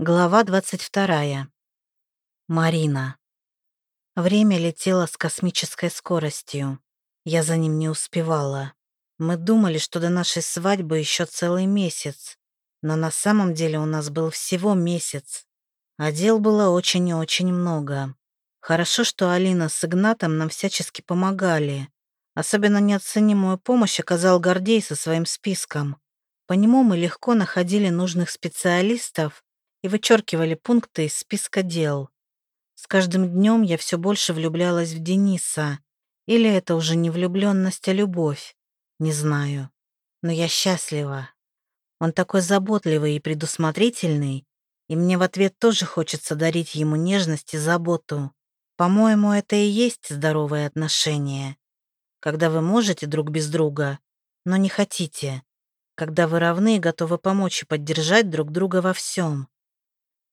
Глава 22. Марина. Время летело с космической скоростью. Я за ним не успевала. Мы думали, что до нашей свадьбы еще целый месяц. Но на самом деле у нас был всего месяц. А дел было очень и очень много. Хорошо, что Алина с Игнатом нам всячески помогали. Особенно неоценимую помощь оказал Гордей со своим списком. По нему мы легко находили нужных специалистов, вычеркивали пункты из списка дел. С каждым днем я все больше влюблялась в Дениса. Или это уже не влюбленность, а любовь? Не знаю. Но я счастлива. Он такой заботливый и предусмотрительный, и мне в ответ тоже хочется дарить ему нежность и заботу. По-моему, это и есть здоровые отношения. Когда вы можете друг без друга, но не хотите. Когда вы равны и готовы помочь и поддержать друг друга во всем.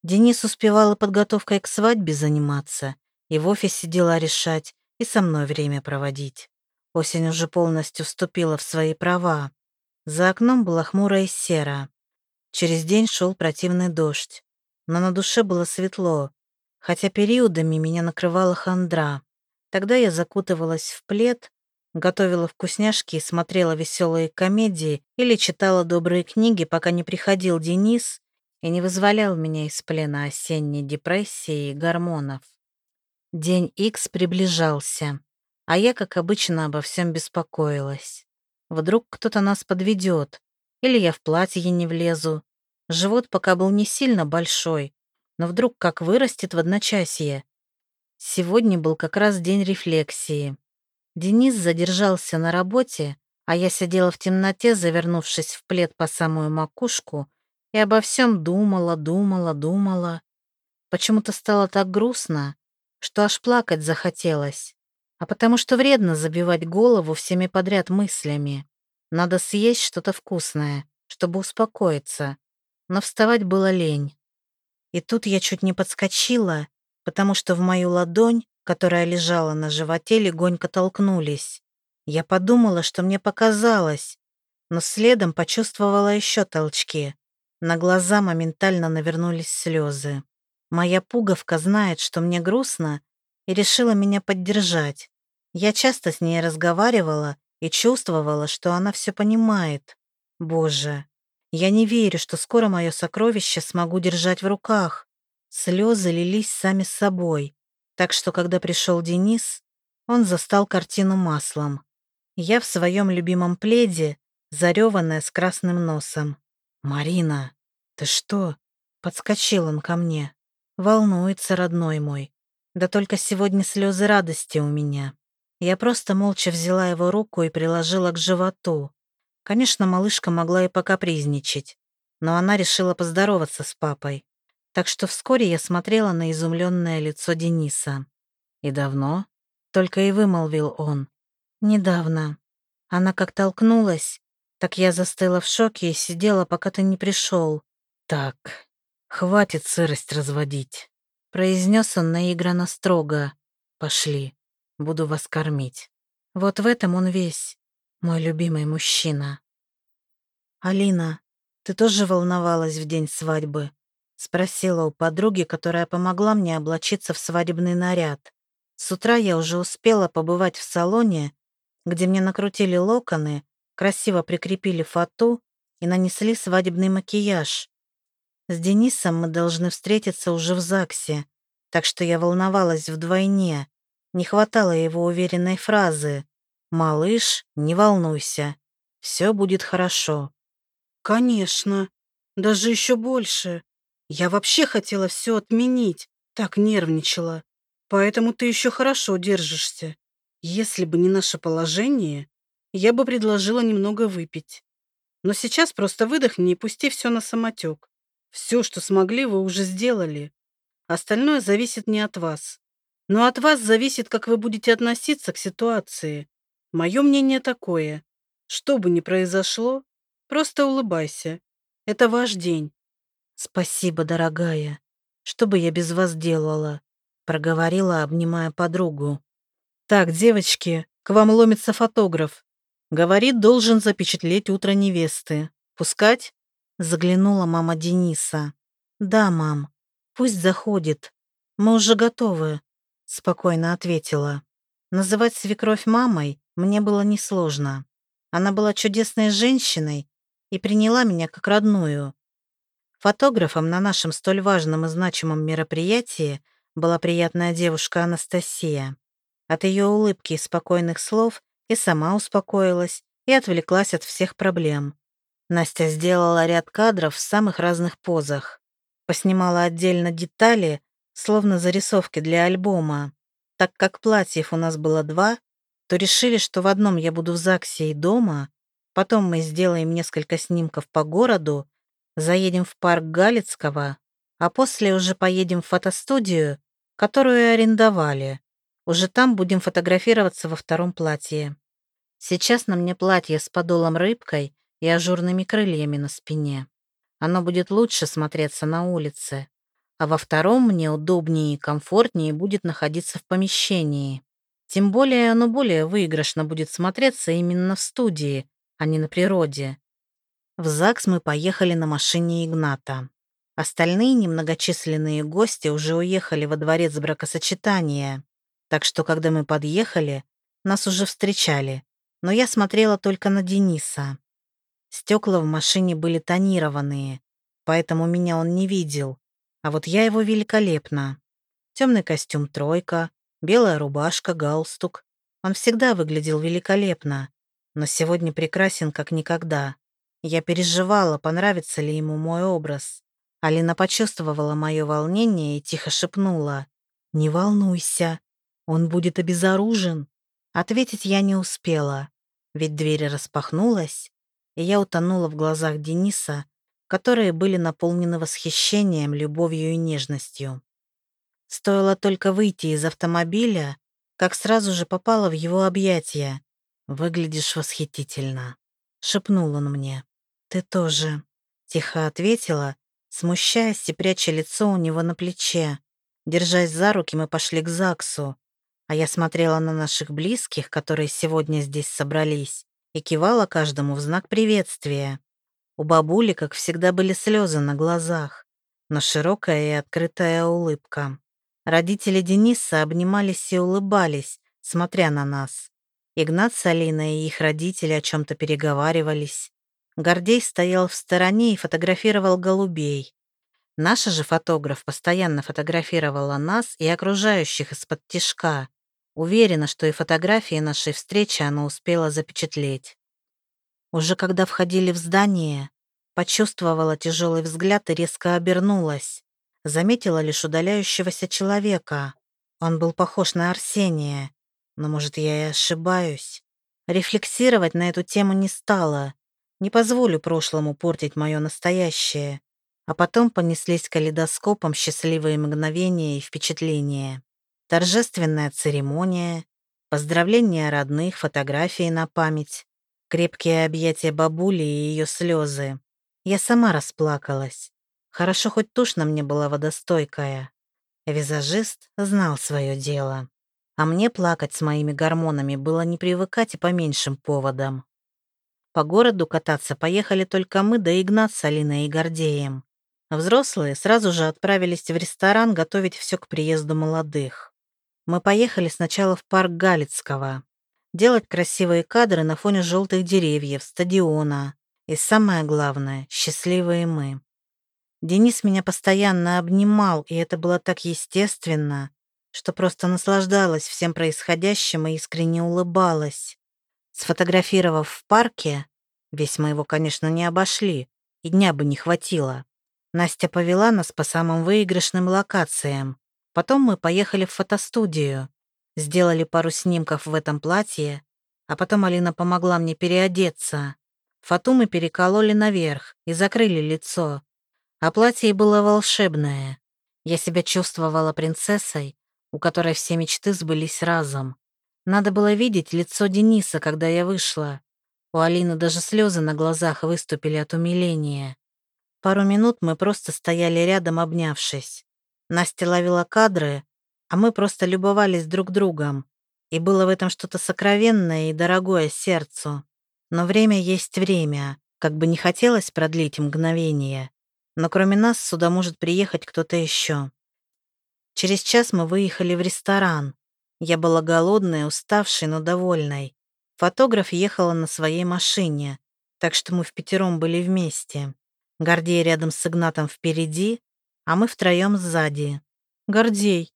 Денис успевал и подготовкой к свадьбе заниматься, и в офисе дела решать, и со мной время проводить. Осень уже полностью вступила в свои права. За окном было хмуро и серо. Через день шел противный дождь. Но на душе было светло, хотя периодами меня накрывала хандра. Тогда я закутывалась в плед, готовила вкусняшки и смотрела веселые комедии или читала добрые книги, пока не приходил Денис и не вызволял меня из плена осенней депрессии и гормонов. День Икс приближался, а я, как обычно, обо всем беспокоилась. Вдруг кто-то нас подведет, или я в платье не влезу. Живот пока был не сильно большой, но вдруг как вырастет в одночасье. Сегодня был как раз день рефлексии. Денис задержался на работе, а я сидела в темноте, завернувшись в плед по самую макушку и обо всем думала, думала, думала. Почему-то стало так грустно, что аж плакать захотелось. А потому что вредно забивать голову всеми подряд мыслями. Надо съесть что-то вкусное, чтобы успокоиться. Но вставать было лень. И тут я чуть не подскочила, потому что в мою ладонь, которая лежала на животе, легонько толкнулись. Я подумала, что мне показалось, но следом почувствовала еще толчки. На глаза моментально навернулись слезы. Моя пуговка знает, что мне грустно, и решила меня поддержать. Я часто с ней разговаривала и чувствовала, что она все понимает. Боже, я не верю, что скоро мое сокровище смогу держать в руках. Слезы лились сами собой. Так что, когда пришел Денис, он застал картину маслом. Я в своем любимом пледе, зареванная с красным носом. «Марина, ты что?» Подскочил он ко мне. Волнуется, родной мой. Да только сегодня слезы радости у меня. Я просто молча взяла его руку и приложила к животу. Конечно, малышка могла и покапризничать, но она решила поздороваться с папой. Так что вскоре я смотрела на изумленное лицо Дениса. «И давно?» — только и вымолвил он. «Недавно. Она как толкнулась, так я застыла в шоке и сидела, пока ты не пришел. Так, хватит сырость разводить. Произнес он наигранно строго. Пошли, буду вас кормить. Вот в этом он весь, мой любимый мужчина. Алина, ты тоже волновалась в день свадьбы? Спросила у подруги, которая помогла мне облачиться в свадебный наряд. С утра я уже успела побывать в салоне, где мне накрутили локоны, красиво прикрепили фату и нанесли свадебный макияж. С Денисом мы должны встретиться уже в ЗАГСе, так что я волновалась вдвойне. Не хватало его уверенной фразы «Малыш, не волнуйся, все будет хорошо». «Конечно, даже еще больше. Я вообще хотела все отменить, так нервничала. Поэтому ты еще хорошо держишься. Если бы не наше положение, я бы предложила немного выпить. Но сейчас просто выдохни и пусти все на самотек. Все, что смогли, вы уже сделали. Остальное зависит не от вас. Но от вас зависит, как вы будете относиться к ситуации. Мое мнение такое. Что бы ни произошло, просто улыбайся. Это ваш день. Спасибо, дорогая. Что бы я без вас делала? Проговорила, обнимая подругу. Так, девочки, к вам ломится фотограф. Говорит, должен запечатлеть утро невесты. Пускать? Заглянула мама Дениса. «Да, мам, пусть заходит. Мы уже готовы», — спокойно ответила. Называть свекровь мамой мне было несложно. Она была чудесной женщиной и приняла меня как родную. Фотографом на нашем столь важном и значимом мероприятии была приятная девушка Анастасия. От ее улыбки и спокойных слов и сама успокоилась и отвлеклась от всех проблем. Настя сделала ряд кадров в самых разных позах. Поснимала отдельно детали, словно зарисовки для альбома. Так как платьев у нас было два, то решили, что в одном я буду в ЗАГСе и дома, потом мы сделаем несколько снимков по городу, заедем в парк Галицкого, а после уже поедем в фотостудию, которую арендовали. Уже там будем фотографироваться во втором платье. Сейчас на мне платье с подолом рыбкой и ажурными крыльями на спине. Оно будет лучше смотреться на улице. А во втором мне удобнее и комфортнее будет находиться в помещении. Тем более оно более выигрышно будет смотреться именно в студии, а не на природе. В ЗАГС мы поехали на машине Игната. Остальные немногочисленные гости уже уехали во дворец бракосочетания, так что, когда мы подъехали, нас уже встречали, но я смотрела только на Дениса. Стекла в машине были тонированные, поэтому меня он не видел, а вот я его великолепно. Темный костюм «тройка», белая рубашка, галстук. Он всегда выглядел великолепно, но сегодня прекрасен как никогда. Я переживала, понравится ли ему мой образ. Алина почувствовала мое волнение и тихо шепнула. «Не волнуйся, он будет обезоружен». Ответить я не успела, ведь дверь распахнулась, и я утонула в глазах Дениса, которые были наполнены восхищением, любовью и нежностью. Стоило только выйти из автомобиля, как сразу же попала в его объятия. «Выглядишь восхитительно», — шепнул он мне. «Ты тоже», — тихо ответила, смущаясь и пряча лицо у него на плече. Держась за руки, мы пошли к ЗАГСу, а я смотрела на наших близких, которые сегодня здесь собрались, и кивала каждому в знак приветствия. У бабули, как всегда, были слезы на глазах, но широкая и открытая улыбка. Родители Дениса обнимались и улыбались, смотря на нас. Игнат с Алиной и их родители о чем-то переговаривались. Гордей стоял в стороне и фотографировал голубей. Наша же фотограф постоянно фотографировала нас и окружающих из-под тишка. Уверена, что и фотографии нашей встречи она успела запечатлеть. Уже когда входили в здание, почувствовала тяжелый взгляд и резко обернулась. Заметила лишь удаляющегося человека. Он был похож на Арсения. Но, может, я и ошибаюсь. Рефлексировать на эту тему не стала. Не позволю прошлому портить мое настоящее. А потом понеслись калейдоскопом счастливые мгновения и впечатления. Торжественная церемония, поздравления родных, фотографии на память, крепкие объятия бабули и ее слезы. Я сама расплакалась. Хорошо, хоть тушь на мне была водостойкая. Визажист знал свое дело. А мне плакать с моими гормонами было не привыкать и по меньшим поводам. По городу кататься поехали только мы да Игнат с Алиной и Гордеем. Взрослые сразу же отправились в ресторан готовить все к приезду молодых. Мы поехали сначала в парк Галицкого. Делать красивые кадры на фоне желтых деревьев, стадиона. И самое главное, счастливые мы. Денис меня постоянно обнимал, и это было так естественно, что просто наслаждалась всем происходящим и искренне улыбалась. Сфотографировав в парке, весь мы его, конечно, не обошли, и дня бы не хватило, Настя повела нас по самым выигрышным локациям. Потом мы поехали в фотостудию, сделали пару снимков в этом платье, а потом Алина помогла мне переодеться. Фату мы перекололи наверх и закрыли лицо, а платье было волшебное. Я себя чувствовала принцессой, у которой все мечты сбылись разом. Надо было видеть лицо Дениса, когда я вышла. У Алины даже слезы на глазах выступили от умиления. Пару минут мы просто стояли рядом, обнявшись. Настя ловила кадры, а мы просто любовались друг другом. И было в этом что-то сокровенное и дорогое сердцу. Но время есть время, как бы не хотелось продлить мгновение. Но кроме нас сюда может приехать кто-то еще. Через час мы выехали в ресторан. Я была голодная, уставшей, но довольной. Фотограф ехала на своей машине, так что мы в пятером были вместе. Гордей рядом с Игнатом впереди, а мы втроем сзади. «Гордей,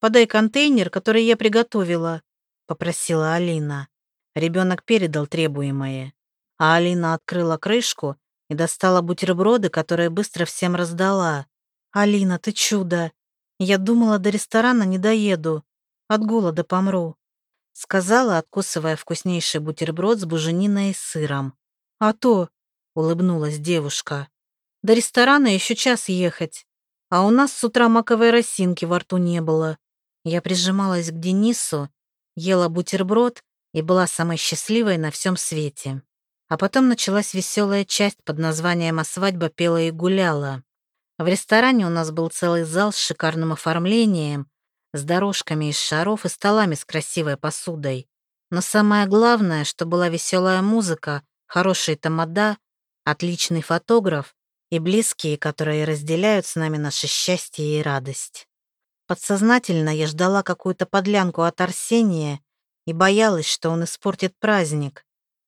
подай контейнер, который я приготовила», — попросила Алина. Ребенок передал требуемое, а Алина открыла крышку и достала бутерброды, которые быстро всем раздала. «Алина, ты чудо! Я думала, до ресторана не доеду. От голода помру», — сказала, откусывая вкуснейший бутерброд с бужениной и сыром. «А то», — улыбнулась девушка, — «до ресторана еще час ехать, а у нас с утра маковой росинки во рту не было». Я прижималась к Денису, ела бутерброд и была самой счастливой на всем свете. А потом началась веселая часть под названием «А свадьба пела и гуляла». В ресторане у нас был целый зал с шикарным оформлением, с дорожками из шаров и столами с красивой посудой. Но самое главное, что была веселая музыка, хороший тамада, отличный фотограф и близкие, которые разделяют с нами наше счастье и радость. Подсознательно я ждала какую-то подлянку от Арсения и боялась, что он испортит праздник.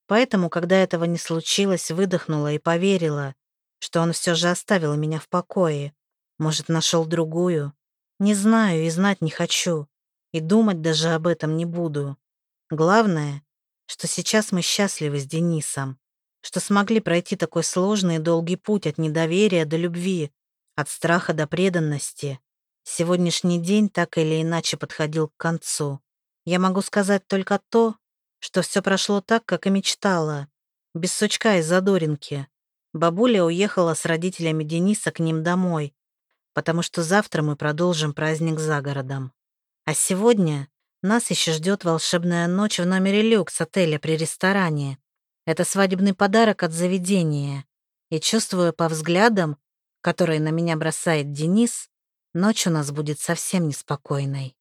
Поэтому, когда этого не случилось, выдохнула и поверила, что он все же оставил меня в покое. Может, нашел другую. Не знаю и знать не хочу. И думать даже об этом не буду. Главное, что сейчас мы счастливы с Денисом. Что смогли пройти такой сложный и долгий путь от недоверия до любви, от страха до преданности. Сегодняшний день так или иначе подходил к концу. Я могу сказать только то, что все прошло так, как и мечтала. Без сучка и задоринки. Бабуля уехала с родителями Дениса к ним домой, потому что завтра мы продолжим праздник за городом. А сегодня нас еще ждет волшебная ночь в номере люкс отеля при ресторане. Это свадебный подарок от заведения. И чувствую по взглядам, которые на меня бросает Денис, ночь у нас будет совсем неспокойной.